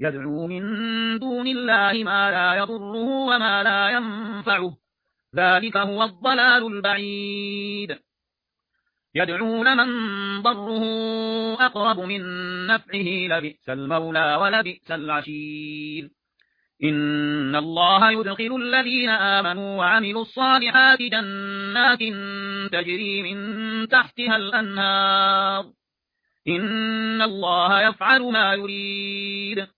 يدعو من دون الله ما لا يضره وما لا ينفعه. ذلك هو الضلال البعيد. يدعو لمن ضره أقرب من نفعه لبئس المولى ولبئس العشير. إن الله يدخل الذين آمنوا وعملوا الصالحات جنات تجري من تحتها الأنهار. إن الله يفعل ما يريد.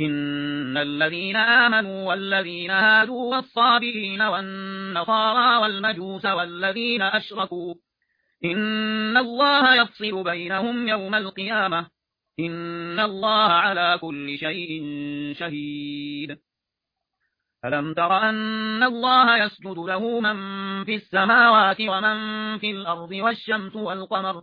إن الذين آمنوا والذين هادوا والصابرين والنصارى والمجوس والذين أشركوا إن الله يفصل بينهم يوم القيامة إن الله على كل شيء شهيد. ألم تر أن الله يسجد له من في السماوات ومن في الأرض والشمس والقمر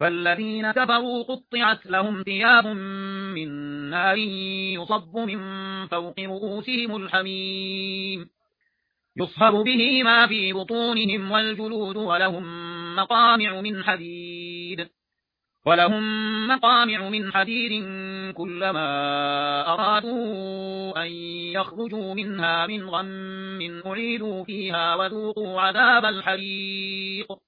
فالذين كفروا قطعت لهم ثياب من نار يصب من فوق رؤوسهم الحميم يصهر به ما في بطونهم والجلود ولهم مقامع من حديد ولهم مقامع من حديد كلما أرادوا أن يخرجوا منها من غم أعيدوا فيها وذوقوا عذاب الحريق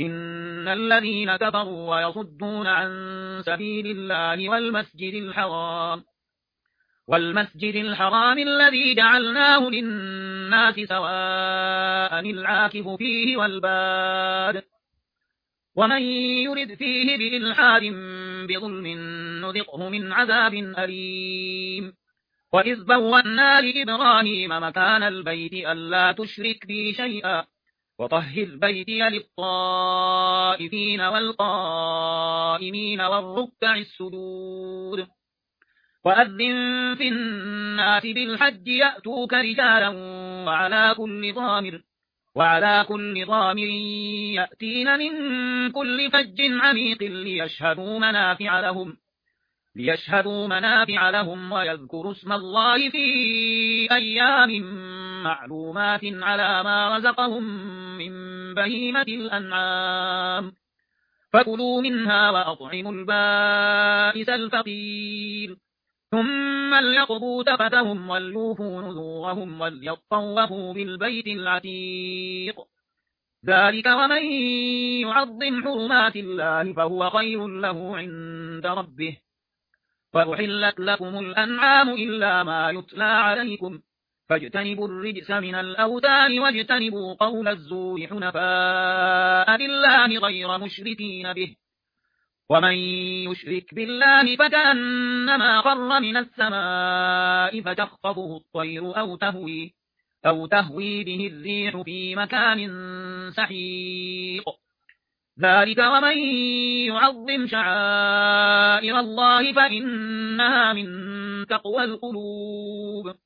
إن الذين كفروا ويصدون عن سبيل الله والمسجد الحرام والمسجد الحرام الذي جعلناه للناس سواء العاكف فيه والباد ومن يرد فيه بإلحاد بظلم نذقه من عذاب أليم. وإذ بوأنا لإبراهيم مكان البيت ألا تشرك بي شيئا وطهر بيتي للطائفين والقائمين والركع السجود وأذن في الناس بالحج يأتوك رجالا وعلى كل ضامر وعلى كل ضامر يأتين من كل فج عميق ليشهدوا منافع لهم ليشهدوا منافع لهم ويذكروا اسم الله في أيام معلومات على ما رزقهم بهيمة الأنعام. فكلوا منها وأطعموا البائس الفقير. ثم ليقضوا تفتهم وليوفوا نذورهم وليطوفوا بالبيت العتيق. ذلك ومن يعظم حرمات الله فهو خير له عند ربه. وأحلت لكم الأنعام إلا ما يتلى عليكم. فاجتنبوا الرجس من الأوثان واجتنبوا قول الزور حنفاء لله غير مشركين به. ومن يشرك بالله فكأنما خر من السماء فتخطفه الطير أو تهوي, أو تهوي به الريح في مكان سحيق. ذلك ومن يعظم شعائر الله فإنها من تقوى القلوب.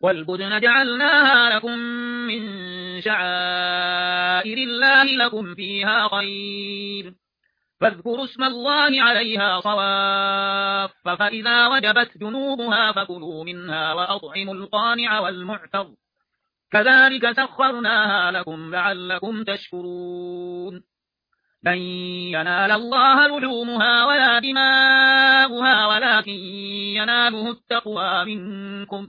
والبدن جعلناها لكم من شعائر الله لكم فيها خير فاذكروا اسم الله عليها صواف فإذا وجبت جنوبها فكلوا منها وأطعموا القانع والمعتر كذلك سخرناها لكم لعلكم تشكرون لن ينال الله لحومها ولا دماؤها ولكن يناله التقوى منكم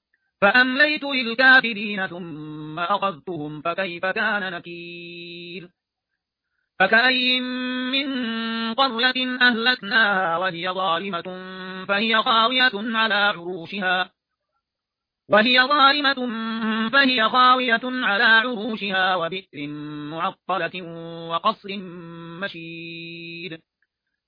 فأمليت للكافرين ثم أخذتهم فكيف كان نكير؟ فكأي من قرية أهلكناها وهي ظالمة فهي خاوية على عروشها. وهي ظالمة فهي خاوية على عروشها وبئر معطلة وقصر مشيد.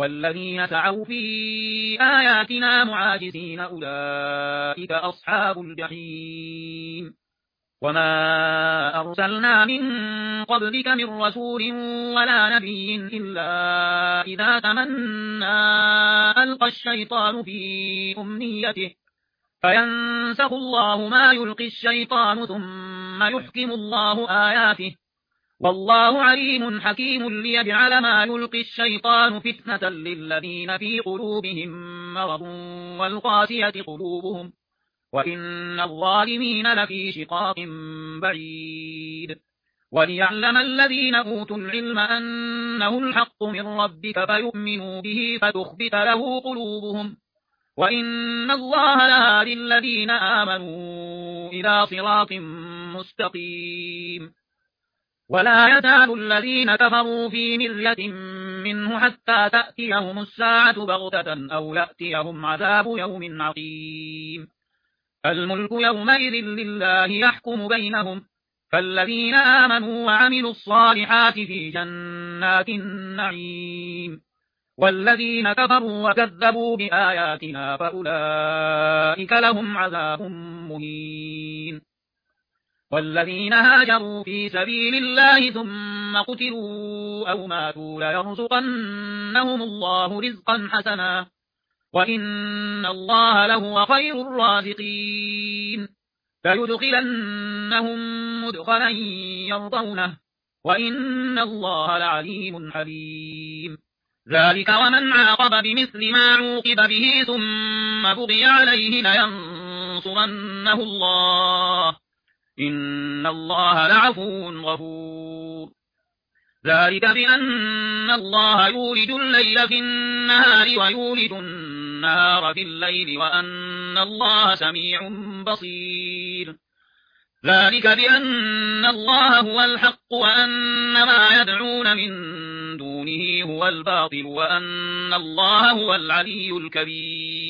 والذين سعوا في آياتنا معاجزين أولئك أصحاب الجحيم. وما أرسلنا من قبلك من رسول ولا نبي إلا إذا تمنى ألقى الشيطان في أمنيته. فينسخ الله ما يلقي الشيطان ثم يحكم الله آياته. والله عليم حكيم ليجعل ما يلقي الشيطان فتنة للذين في قلوبهم مرض والقاسية قلوبهم وإن الظالمين لفي شقاق بعيد. وليعلم الذين أوتوا العلم أنه الحق من ربك فيؤمنوا به فتخبت له قلوبهم. وإن الله لهادي الذين آمنوا إلى صراط مستقيم. ولا يزال الذين كفروا في مرية منه حتى تأتيهم الساعة بغتة أو يأتيهم عذاب يوم عقيم. الملك يومئذ لله يحكم بينهم. فالذين آمنوا وعملوا الصالحات في جنات النعيم. والذين كفروا وكذبوا بآياتنا فأولئك لهم عذاب مهين. والذين هاجروا في سبيل الله ثم قتلوا أو ماتوا ليرزقنهم الله رزقا حسنا وإن الله لهو خير الرازقين. فيدخلنهم مدخلا يرضونه وإن الله لعليم حليم. ذلك ومن عاقب بمثل ما عوقب به ثم بغي عليه لينصرنه الله. إن الله لعفو غفور. ذلك بأن الله يولد الليل في النهار ويولد النهار في الليل وأن الله سميع بصير. ذلك بأن الله هو الحق وأن ما يدعون من دونه هو الباطل وأن الله هو العلي الكبير.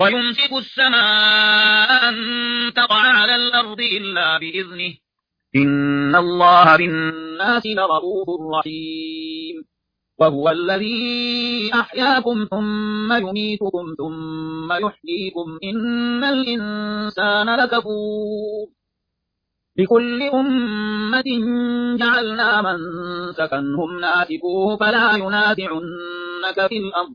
ويمسك السماء أن تقع على الأرض إلا بإذنه. إن الله بالناس لرؤوف رحيم. وهو الذي أحياكم ثم يميتكم ثم يحييكم. إن الإنسان لكفور. لكل أمة جعلنا من سكنهم ناسكوه فلا ينازعنك في الأرض.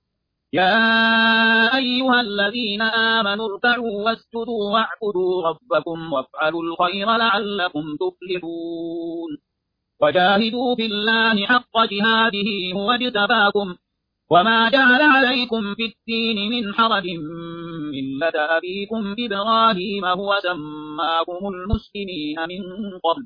يا أيها الذين آمنوا اركعوا واسجدوا واعبدوا ربكم وافعلوا الخير لعلكم تفلحون وجاهدوا في الله حق جهاده هو اجتباكم وما جعل عليكم في الدين من حرج ملة أبيكم إبراهيم هو سماكم المسلمين من قبل